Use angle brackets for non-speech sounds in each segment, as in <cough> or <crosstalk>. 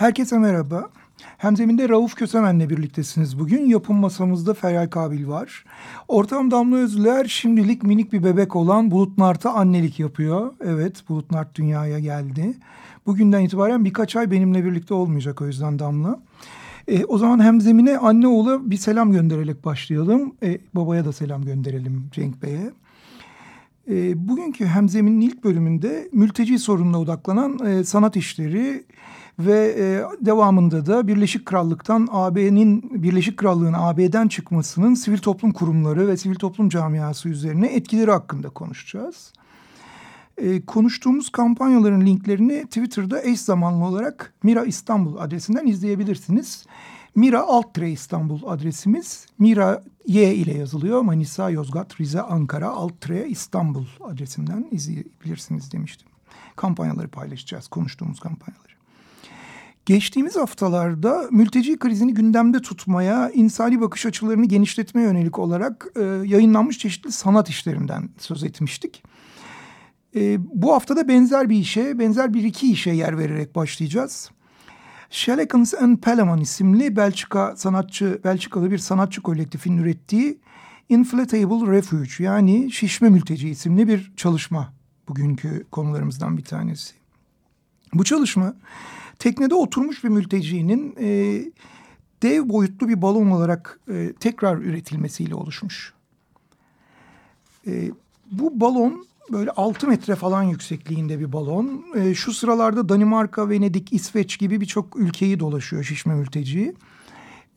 Herkese merhaba. Hemzeminde Rauf Kösemen'le birliktesiniz bugün. Yapım masamızda Feryal Kabil var. Ortam Damla Özlüler şimdilik minik bir bebek olan Bulut Nart'a annelik yapıyor. Evet Bulut Nart dünyaya geldi. Bugünden itibaren birkaç ay benimle birlikte olmayacak o yüzden Damla. E, o zaman Hemzemine anne oğula bir selam göndererek başlayalım. E, babaya da selam gönderelim Cenk Bey'e. E, bugünkü Hemzemin'in ilk bölümünde mülteci sorununa odaklanan e, sanat işleri ve e, devamında da Birleşik Krallık'tan AB'nin Birleşik Krallığın AB'den çıkmasının sivil toplum kurumları ve sivil toplum camiası üzerine etkileri hakkında konuşacağız. E, konuştuğumuz kampanyaların linklerini Twitter'da eş zamanlı olarak Mira İstanbul adresinden izleyebilirsiniz. Mira Altre İstanbul adresimiz. Mira Y ile yazılıyor. Manisa, Yozgat, Rize, Ankara, Altre İstanbul adresinden izleyebilirsiniz demiştim. Kampanyaları paylaşacağız, konuştuğumuz kampanyaları. Geçtiğimiz haftalarda mülteci krizini gündemde tutmaya, insani bakış açılarını genişletmeye yönelik olarak e, yayınlanmış çeşitli sanat işlerinden söz etmiştik. E, bu haftada benzer bir işe, benzer bir iki işe yer vererek başlayacağız. Shelekens and Pelaman isimli Belçika sanatçı, Belçikalı bir sanatçı kolektifinin ürettiği Inflatable Refuge yani şişme mülteci isimli bir çalışma bugünkü konularımızdan bir tanesi. Bu çalışma teknede oturmuş bir mültecinin e, dev boyutlu bir balon olarak e, tekrar üretilmesiyle oluşmuş. E, bu balon böyle 6 metre falan yüksekliğinde bir balon. E, şu sıralarda Danimarka, Venedik, İsveç gibi birçok ülkeyi dolaşıyor şişme mülteci.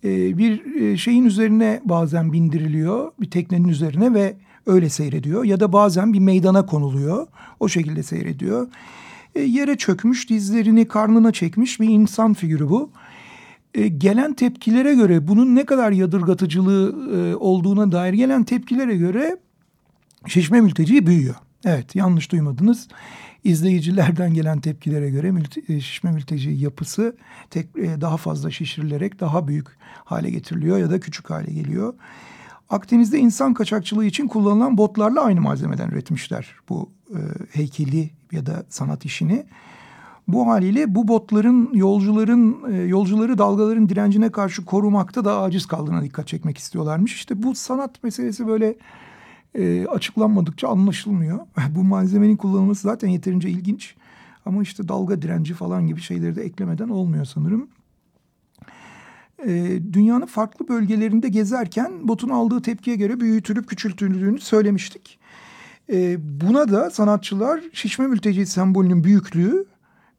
E, bir e, şeyin üzerine bazen bindiriliyor, bir teknenin üzerine ve öyle seyrediyor. Ya da bazen bir meydana konuluyor, o şekilde seyrediyor. E, yere çökmüş, dizlerini karnına çekmiş bir insan figürü bu. E, gelen tepkilere göre bunun ne kadar yadırgatıcılığı e, olduğuna dair gelen tepkilere göre şişme mülteci büyüyor. Evet yanlış duymadınız. İzleyicilerden gelen tepkilere göre mülte, şişme mülteci yapısı tek, e, daha fazla şişirilerek daha büyük hale getiriliyor ya da küçük hale geliyor. Akdeniz'de insan kaçakçılığı için kullanılan botlarla aynı malzemeden üretmişler bu e, heykeli ya da sanat işini. Bu haliyle bu botların yolcuların e, yolcuları dalgaların direncine karşı korumakta da aciz kaldığına dikkat çekmek istiyorlarmış. İşte bu sanat meselesi böyle e, açıklanmadıkça anlaşılmıyor. <laughs> bu malzemenin kullanılması zaten yeterince ilginç. Ama işte dalga direnci falan gibi şeyleri de eklemeden olmuyor sanırım. E, dünyanın farklı bölgelerinde gezerken botun aldığı tepkiye göre büyütülüp küçültüldüğünü söylemiştik. E, buna da sanatçılar şişme mülteci sembolünün büyüklüğü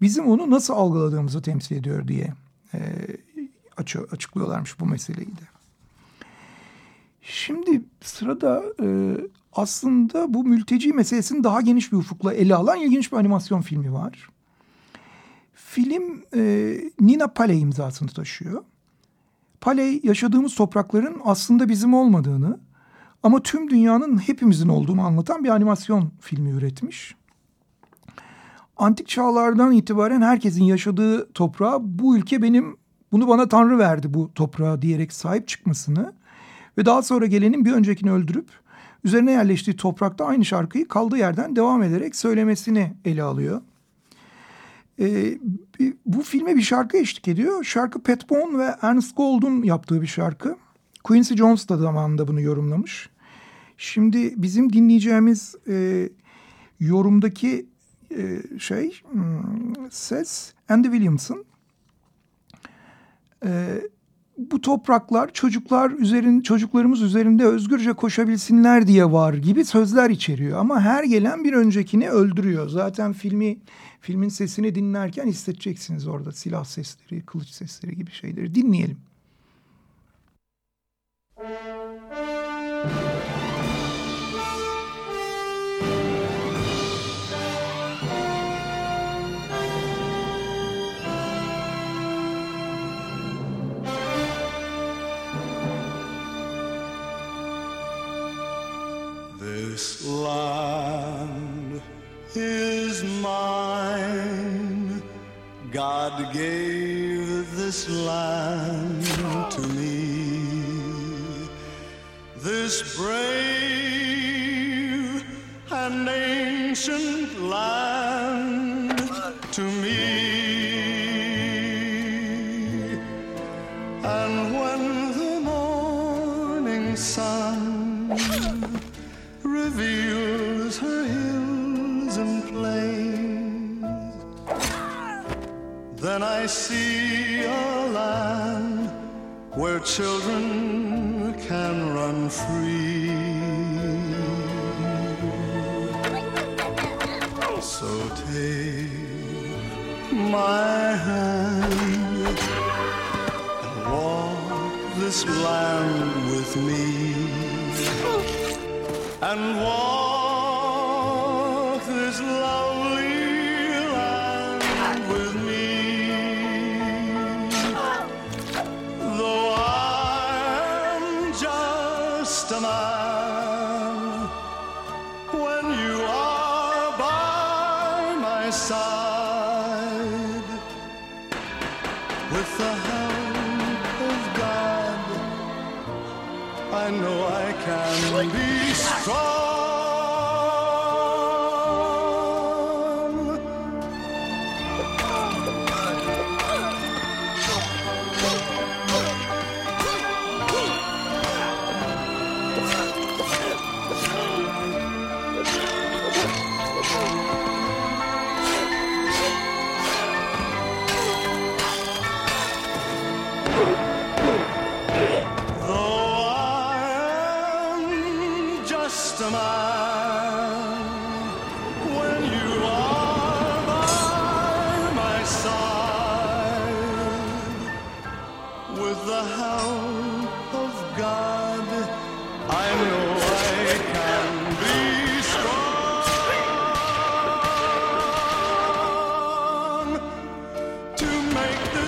bizim onu nasıl algıladığımızı temsil ediyor diye e, açı, açıklıyorlarmış bu meseleyi de. Şimdi sırada e, aslında bu mülteci meselesini daha geniş bir ufukla ele alan ilginç bir animasyon filmi var. Film e, Nina Paley imzasını taşıyor. Paley yaşadığımız toprakların aslında bizim olmadığını ama tüm dünyanın hepimizin olduğunu anlatan bir animasyon filmi üretmiş. Antik çağlardan itibaren herkesin yaşadığı toprağa bu ülke benim bunu bana Tanrı verdi bu toprağa diyerek sahip çıkmasını ve daha sonra gelenin bir öncekini öldürüp üzerine yerleştiği toprakta aynı şarkıyı kaldığı yerden devam ederek söylemesini ele alıyor. Ee, bu filme bir şarkı eşlik ediyor. Şarkı Pat Boone ve Ernest Gold'un yaptığı bir şarkı. Quincy Jones da zamanında bunu yorumlamış. Şimdi bizim dinleyeceğimiz e, yorumdaki e, şey hmm, ses Andy Williamson. E, bu topraklar çocuklar üzerin çocuklarımız üzerinde özgürce koşabilsinler diye var gibi sözler içeriyor ama her gelen bir öncekini öldürüyor. Zaten filmi filmin sesini dinlerken hissedeceksiniz orada silah sesleri, kılıç sesleri gibi şeyleri dinleyelim. This land is mine. God gave this land to me. This brave and ancient land to me. Children can run free. So take my hand and walk this land with me and walk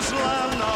Islam.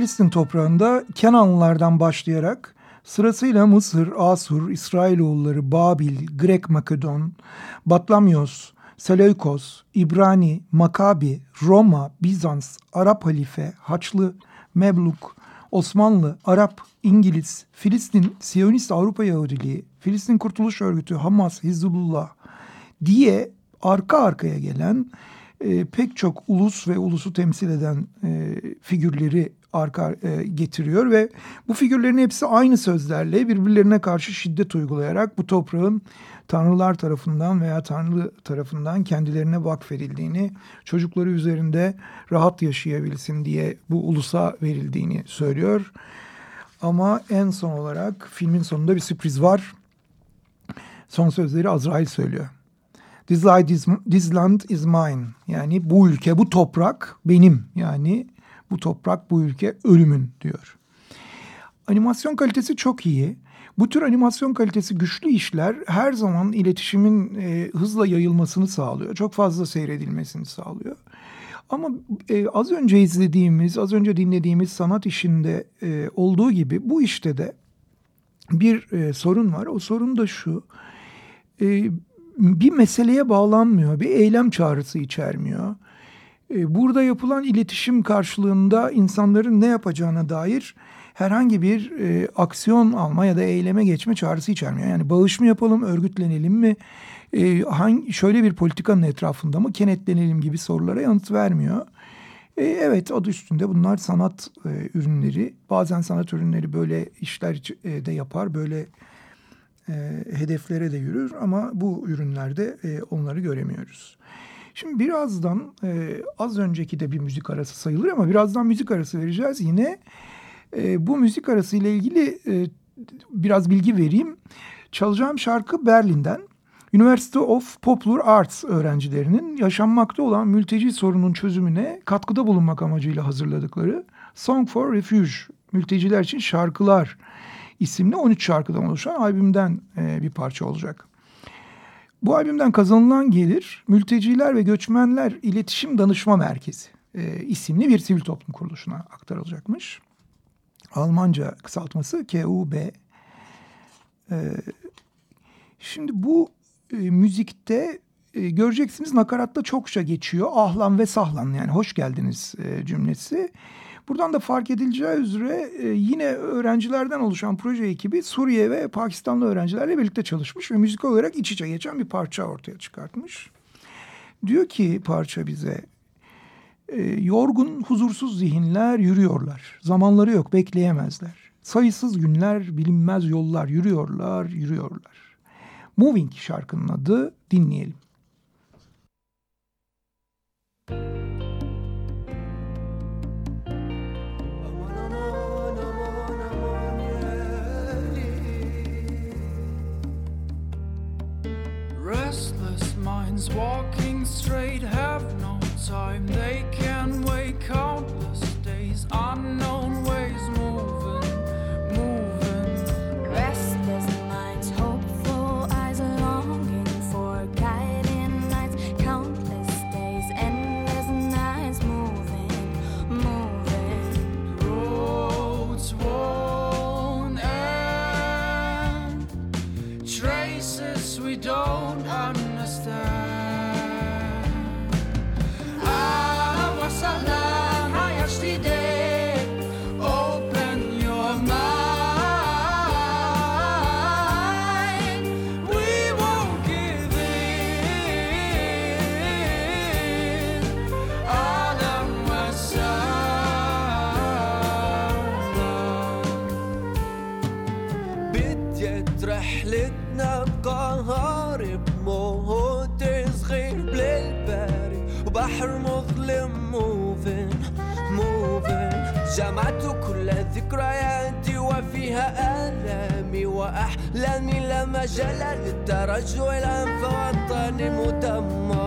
Filistin toprağında Kenanlılardan başlayarak sırasıyla Mısır, Asur, İsrailoğulları, Babil, Grek Makedon, Batlamyos, Seleukos, İbrani, Makabi, Roma, Bizans, Arap Halife, Haçlı, Mebluk, Osmanlı, Arap, İngiliz, Filistin, Siyonist Avrupa Yahudiliği, Filistin Kurtuluş Örgütü, Hamas, Hizbullah diye arka arkaya gelen e, pek çok ulus ve ulusu temsil eden e, figürleri arka e, getiriyor ve bu figürlerin hepsi aynı sözlerle birbirlerine karşı şiddet uygulayarak bu toprağın tanrılar tarafından veya tanrı tarafından kendilerine vakfedildiğini, çocukları üzerinde rahat yaşayabilsin diye bu ulusa verildiğini söylüyor. Ama en son olarak filmin sonunda bir sürpriz var. Son sözleri Azrail söylüyor. This land is, this land is mine. Yani bu ülke, bu toprak benim. Yani bu toprak, bu ülke ölümün diyor. Animasyon kalitesi çok iyi. Bu tür animasyon kalitesi güçlü işler her zaman iletişimin e, hızla yayılmasını sağlıyor. Çok fazla seyredilmesini sağlıyor. Ama e, az önce izlediğimiz, az önce dinlediğimiz sanat işinde e, olduğu gibi bu işte de bir e, sorun var. O sorun da şu. E, bir meseleye bağlanmıyor, bir eylem çağrısı içermiyor. E, burada yapılan iletişim karşılığında insanların ne yapacağına dair herhangi bir e, aksiyon alma ya da eyleme geçme çağrısı içermiyor. Yani bağış mı yapalım, örgütlenelim mi, e, hangi şöyle bir politikanın etrafında mı kenetlenelim gibi sorulara yanıt vermiyor. E, evet adı üstünde bunlar sanat e, ürünleri. Bazen sanat ürünleri böyle işler e, de yapar, böyle e, hedeflere de yürür ama bu ürünlerde e, onları göremiyoruz. Şimdi birazdan e, az önceki de bir müzik arası sayılır ama birazdan müzik arası vereceğiz. Yine e, bu müzik arası ile ilgili e, biraz bilgi vereyim. Çalacağım şarkı Berlin'den. University of Popular Arts öğrencilerinin yaşanmakta olan mülteci sorunun çözümüne katkıda bulunmak amacıyla hazırladıkları Song for Refuge, mülteciler için şarkılar isimli 13 şarkıdan oluşan albümden e, bir parça olacak. Bu albümden kazanılan gelir Mülteciler ve Göçmenler İletişim Danışma Merkezi e, isimli bir sivil toplum kuruluşuna aktarılacakmış. Almanca kısaltması KUB. E, şimdi bu e, müzikte e, göreceksiniz nakaratta çokça geçiyor. Ahlan ve sahlan yani hoş geldiniz e, cümlesi. Buradan da fark edileceği üzere e, yine öğrencilerden oluşan proje ekibi Suriye ve Pakistanlı öğrencilerle birlikte çalışmış ve müzik olarak iç içe geçen bir parça ortaya çıkartmış. Diyor ki parça bize e, yorgun huzursuz zihinler yürüyorlar. Zamanları yok bekleyemezler. Sayısız günler bilinmez yollar yürüyorlar yürüyorlar. Moving şarkının adı dinleyelim. Minds walking straight have no time. They can wait countless days, unknown ways moving, moving. Restless minds, hopeful eyes, longing for guiding lights. countless days, endless nights, moving, moving. Roads won't end. Traces we don't understand. جمعت كل ذكرياتي وفيها آلامي وأحلامي لا مجال للترجع الآن فوطني مدمر.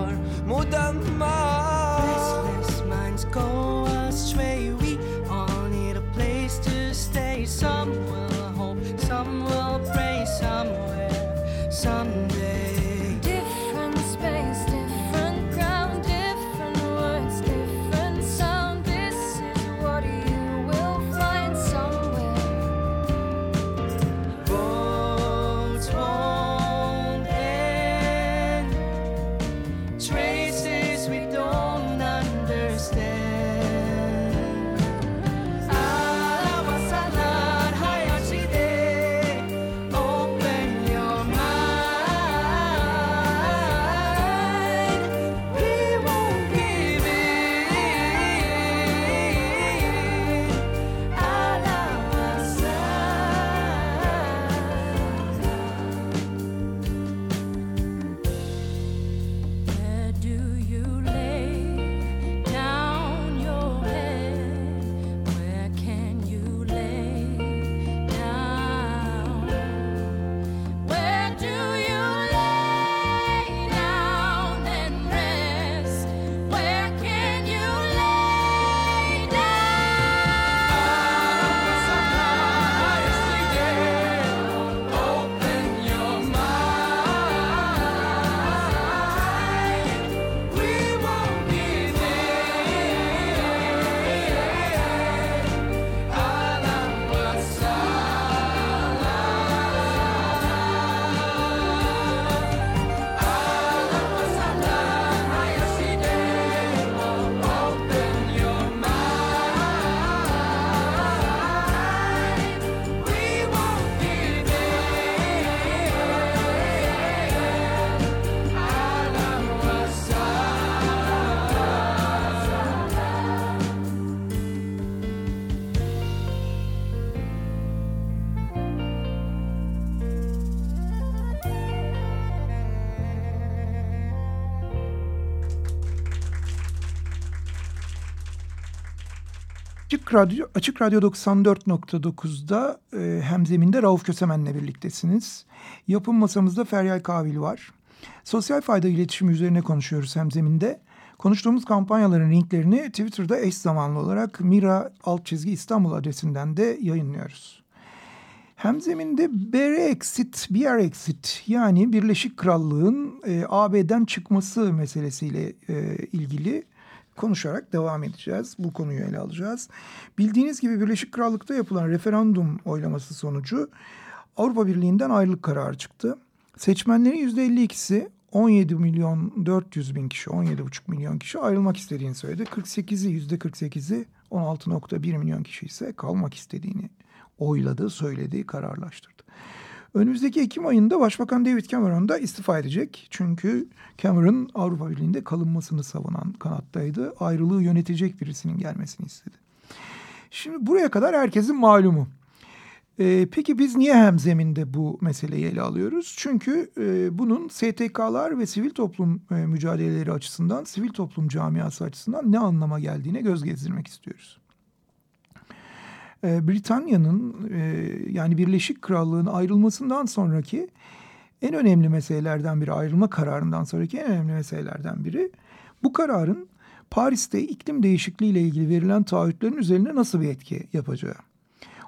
Açık Radyo, Açık Radyo 94.9'da e, hemzeminde Rauf Kösemen'le birliktesiniz. Yapım masamızda Feryal Kabil var. Sosyal fayda iletişimi üzerine konuşuyoruz hemzeminde. Konuştuğumuz kampanyaların linklerini Twitter'da eş zamanlı olarak Mira alt çizgi İstanbul adresinden de yayınlıyoruz. Hemzeminde Brexit, Brexit yani Birleşik Krallığın e, AB'den çıkması meselesiyle e, ilgili konuşarak devam edeceğiz. Bu konuyu ele alacağız. Bildiğiniz gibi Birleşik Krallık'ta yapılan referandum oylaması sonucu Avrupa Birliği'nden ayrılık kararı çıktı. Seçmenlerin %52'si 17 milyon 400 bin kişi, 17,5 milyon kişi ayrılmak istediğini söyledi. 48'i %48'i 16,1 milyon kişi ise kalmak istediğini oyladı, söyledi, kararlaştırdı. Önümüzdeki Ekim ayında Başbakan David Cameron da istifa edecek. Çünkü Cameron Avrupa Birliği'nde kalınmasını savunan kanattaydı. Ayrılığı yönetecek birisinin gelmesini istedi. Şimdi buraya kadar herkesin malumu. Ee, peki biz niye hemzeminde bu meseleyi ele alıyoruz? Çünkü e, bunun STK'lar ve sivil toplum e, mücadeleleri açısından, sivil toplum camiası açısından ne anlama geldiğine göz gezdirmek istiyoruz. Ee, Britanya'nın e, yani Birleşik Krallığın ayrılmasından sonraki en önemli meselelerden biri, ayrılma kararından sonraki en önemli meselelerden biri bu kararın Paris'te iklim değişikliği ile ilgili verilen taahhütlerin üzerine nasıl bir etki yapacağı.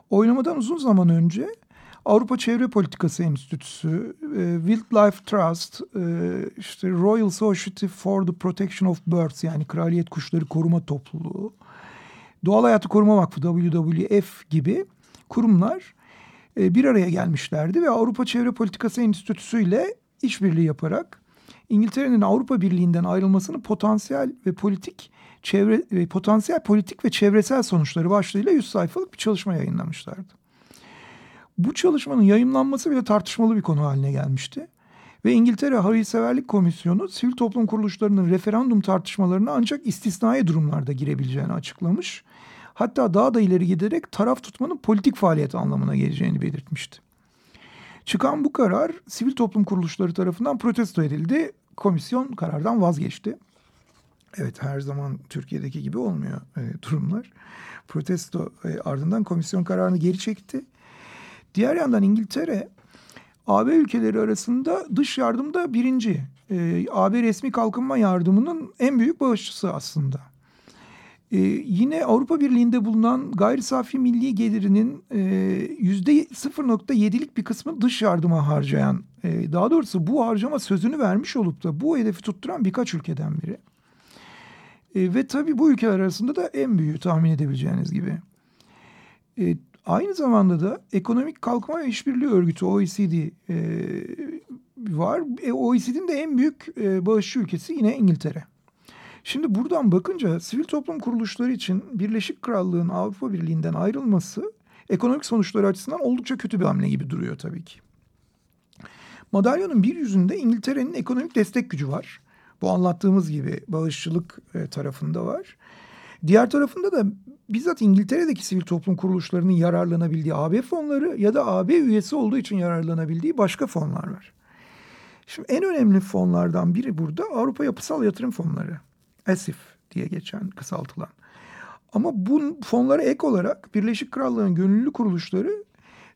Oynamadan uzun zaman önce Avrupa Çevre Politikası Enstitüsü, e, Wildlife Trust, e, işte Royal Society for the Protection of Birds yani Kraliyet Kuşları Koruma Topluluğu, Doğal Hayatı Koruma Vakfı WWF gibi kurumlar e, bir araya gelmişlerdi ve Avrupa Çevre Politikası Enstitüsü ile işbirliği yaparak İngiltere'nin Avrupa Birliği'nden ayrılmasının potansiyel ve politik çevre ve potansiyel politik ve çevresel sonuçları başlığıyla 100 sayfalık bir çalışma yayınlamışlardı. Bu çalışmanın yayınlanması bile tartışmalı bir konu haline gelmişti. Ve İngiltere Hayırseverlik Komisyonu sivil toplum kuruluşlarının referandum tartışmalarına ancak istisnai durumlarda girebileceğini açıklamış. Hatta daha da ileri giderek taraf tutmanın politik faaliyet anlamına geleceğini belirtmişti. Çıkan bu karar sivil toplum kuruluşları tarafından protesto edildi. Komisyon karardan vazgeçti. Evet her zaman Türkiye'deki gibi olmuyor e, durumlar. Protesto e, ardından komisyon kararını geri çekti. Diğer yandan İngiltere AB ülkeleri arasında dış yardımda birinci. E, AB resmi kalkınma yardımının en büyük bağışçısı aslında. E, yine Avrupa Birliği'nde bulunan gayri safi milli gelirinin e, yüzde 0.7'lik bir kısmı dış yardıma harcayan, e, daha doğrusu bu harcama sözünü vermiş olup da bu hedefi tutturan birkaç ülkeden biri. E, ve tabii bu ülkeler arasında da en büyüğü tahmin edebileceğiniz gibi. E, aynı zamanda da Ekonomik Kalkınma ve İşbirliği Örgütü OECD e, var. E, OECD'nin de en büyük e, bağışçı ülkesi yine İngiltere. Şimdi buradan bakınca sivil toplum kuruluşları için Birleşik Krallığın Avrupa Birliği'nden ayrılması ekonomik sonuçları açısından oldukça kötü bir hamle gibi duruyor tabii ki. Madalyonun bir yüzünde İngiltere'nin ekonomik destek gücü var. Bu anlattığımız gibi bağışçılık e, tarafında var. Diğer tarafında da bizzat İngiltere'deki sivil toplum kuruluşlarının yararlanabildiği AB fonları ya da AB üyesi olduğu için yararlanabildiği başka fonlar var. Şimdi en önemli fonlardan biri burada Avrupa Yapısal Yatırım Fonları. ESIF diye geçen kısaltılan. Ama bu fonlara ek olarak Birleşik Krallığın gönüllü kuruluşları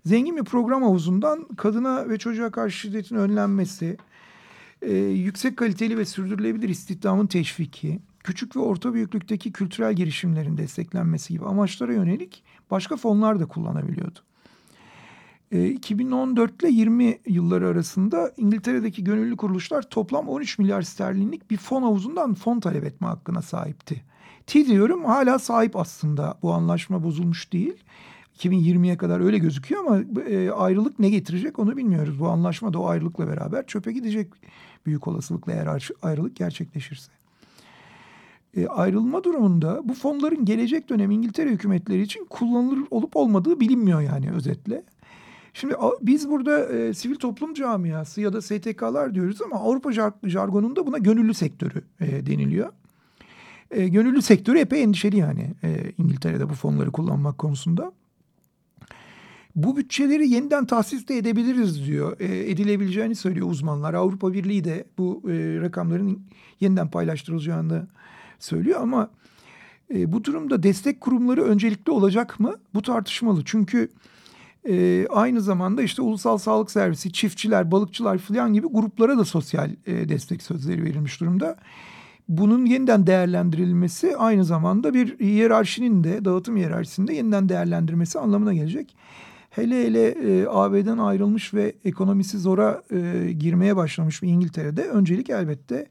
zengin bir program havuzundan kadına ve çocuğa karşı şiddetin önlenmesi, e, yüksek kaliteli ve sürdürülebilir istihdamın teşviki, küçük ve orta büyüklükteki kültürel girişimlerin desteklenmesi gibi amaçlara yönelik başka fonlar da kullanabiliyordu. E, 2014 ile 20 yılları arasında İngiltere'deki gönüllü kuruluşlar toplam 13 milyar sterlinlik bir fon havuzundan fon talep etme hakkına sahipti. T diyorum hala sahip aslında bu anlaşma bozulmuş değil. 2020'ye kadar öyle gözüküyor ama e, ayrılık ne getirecek onu bilmiyoruz. Bu anlaşma da o ayrılıkla beraber çöpe gidecek büyük olasılıkla eğer ayrılık gerçekleşirse. E, ayrılma durumunda bu fonların gelecek dönem İngiltere hükümetleri için kullanılır olup olmadığı bilinmiyor yani özetle. Şimdi biz burada e, sivil toplum camiası ya da STK'lar diyoruz ama Avrupa jargonunda buna gönüllü sektörü e, deniliyor. E, gönüllü sektörü epey endişeli yani e, İngiltere'de bu fonları kullanmak konusunda. Bu bütçeleri yeniden tahsis de edebiliriz diyor. E, edilebileceğini söylüyor uzmanlar. Avrupa Birliği de bu e, rakamların yeniden paylaştırılacağını söylüyor ama E, bu durumda destek kurumları öncelikli olacak mı? Bu tartışmalı. Çünkü e, aynı zamanda işte Ulusal Sağlık Servisi, çiftçiler, balıkçılar falan gibi gruplara da sosyal e, destek sözleri verilmiş durumda. Bunun yeniden değerlendirilmesi aynı zamanda bir hiyerarşinin de dağıtım hiyerarşisinde yeniden değerlendirmesi anlamına gelecek. Hele hele e, AB'den ayrılmış ve ekonomisi zora e, girmeye başlamış bir İngiltere'de öncelik elbette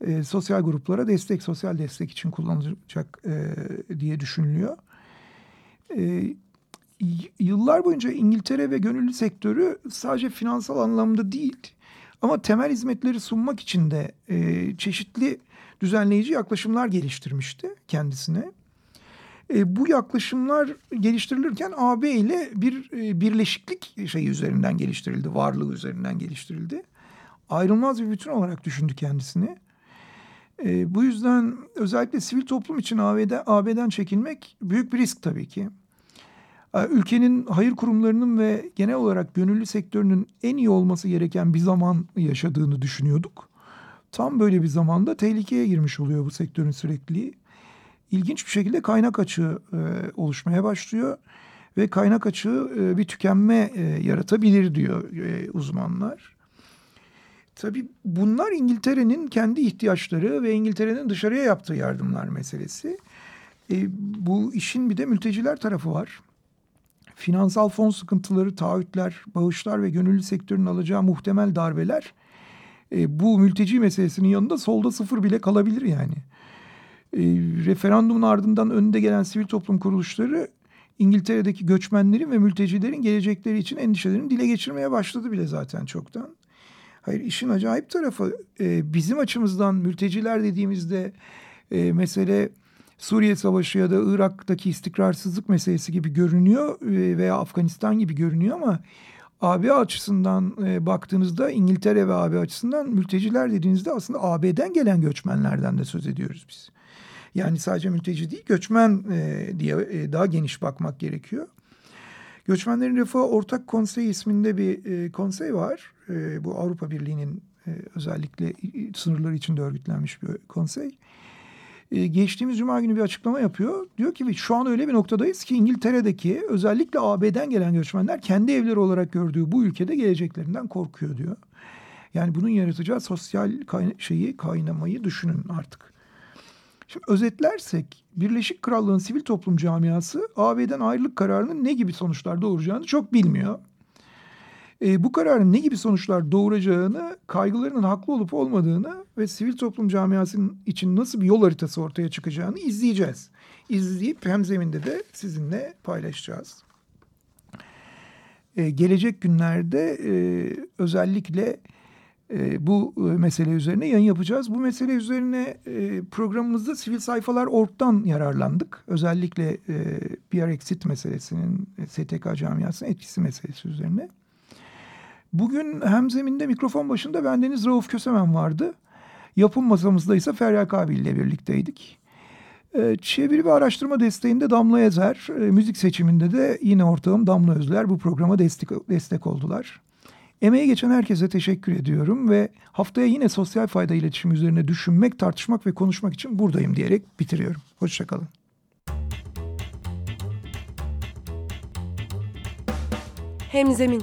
e, sosyal gruplara destek, sosyal destek için kullanılacak e, diye düşünülüyor. E, yıllar boyunca İngiltere ve gönüllü sektörü sadece finansal anlamda değil ama temel hizmetleri sunmak için de e, çeşitli düzenleyici yaklaşımlar geliştirmişti kendisine. E, bu yaklaşımlar geliştirilirken AB ile bir e, birleşiklik şeyi üzerinden geliştirildi, varlığı üzerinden geliştirildi. Ayrılmaz bir bütün olarak düşündü kendisini. E, bu yüzden özellikle sivil toplum için AB'de, AB'den çekilmek büyük bir risk tabii ki. E, Ülkenin hayır kurumlarının ve genel olarak gönüllü sektörünün en iyi olması gereken bir zaman yaşadığını düşünüyorduk. Tam böyle bir zamanda tehlikeye girmiş oluyor bu sektörün sürekliliği. İlginç bir şekilde kaynak açığı e, oluşmaya başlıyor ve kaynak açığı e, bir tükenme e, yaratabilir diyor e, uzmanlar. Tabii bunlar İngiltere'nin kendi ihtiyaçları ve İngiltere'nin dışarıya yaptığı yardımlar meselesi. E, bu işin bir de mülteciler tarafı var. Finansal fon sıkıntıları, taahhütler, bağışlar ve gönüllü sektörün alacağı muhtemel darbeler e, bu mülteci meselesinin yanında solda sıfır bile kalabilir yani. E, referandumun ardından önde gelen sivil toplum kuruluşları İngiltere'deki göçmenlerin ve mültecilerin gelecekleri için endişelerini dile geçirmeye başladı bile zaten çoktan. Hayır işin acayip tarafı e, bizim açımızdan mülteciler dediğimizde e, mesele Suriye Savaşı ya da Irak'taki istikrarsızlık meselesi gibi görünüyor e, veya Afganistan gibi görünüyor ama AB açısından e, baktığınızda İngiltere ve AB açısından mülteciler dediğinizde aslında AB'den gelen göçmenlerden de söz ediyoruz biz. Yani sadece mülteci değil göçmen e, diye e, daha geniş bakmak gerekiyor. Göçmenlerin Refahı Ortak Konsey isminde bir e, konsey var. E, bu Avrupa Birliği'nin e, özellikle sınırları içinde örgütlenmiş bir konsey. E, geçtiğimiz cuma günü bir açıklama yapıyor. Diyor ki şu an öyle bir noktadayız ki İngiltere'deki özellikle AB'den gelen göçmenler kendi evleri olarak gördüğü bu ülkede geleceklerinden korkuyor diyor. Yani bunun yaratacağı sosyal kayna- şeyi kaynamayı düşünün artık. Şimdi özetlersek Birleşik Krallığın sivil toplum camiası AB'den ayrılık kararının ne gibi sonuçlar doğuracağını çok bilmiyor. E, bu kararın ne gibi sonuçlar doğuracağını, kaygılarının haklı olup olmadığını ve sivil toplum camiasının için nasıl bir yol haritası ortaya çıkacağını izleyeceğiz. İzleyip hem zeminde de sizinle paylaşacağız. E, gelecek günlerde e, özellikle e, bu e, mesele üzerine yayın yapacağız. Bu mesele üzerine e, programımızda sivil sayfalar orktan yararlandık. Özellikle e, PR Exit meselesinin STK camiasının etkisi meselesi üzerine. Bugün hem zeminde mikrofon başında bendeniz Rauf Kösemen vardı. Yapım masamızda ise Feryal Kabil birlikteydik. E, çeviri ve araştırma desteğinde Damla Ezer, e, müzik seçiminde de yine ortağım Damla Özler bu programa destek, destek oldular. Emeği geçen herkese teşekkür ediyorum ve haftaya yine sosyal fayda iletişimi üzerine düşünmek, tartışmak ve konuşmak için buradayım diyerek bitiriyorum. Hoşçakalın. Hemzemin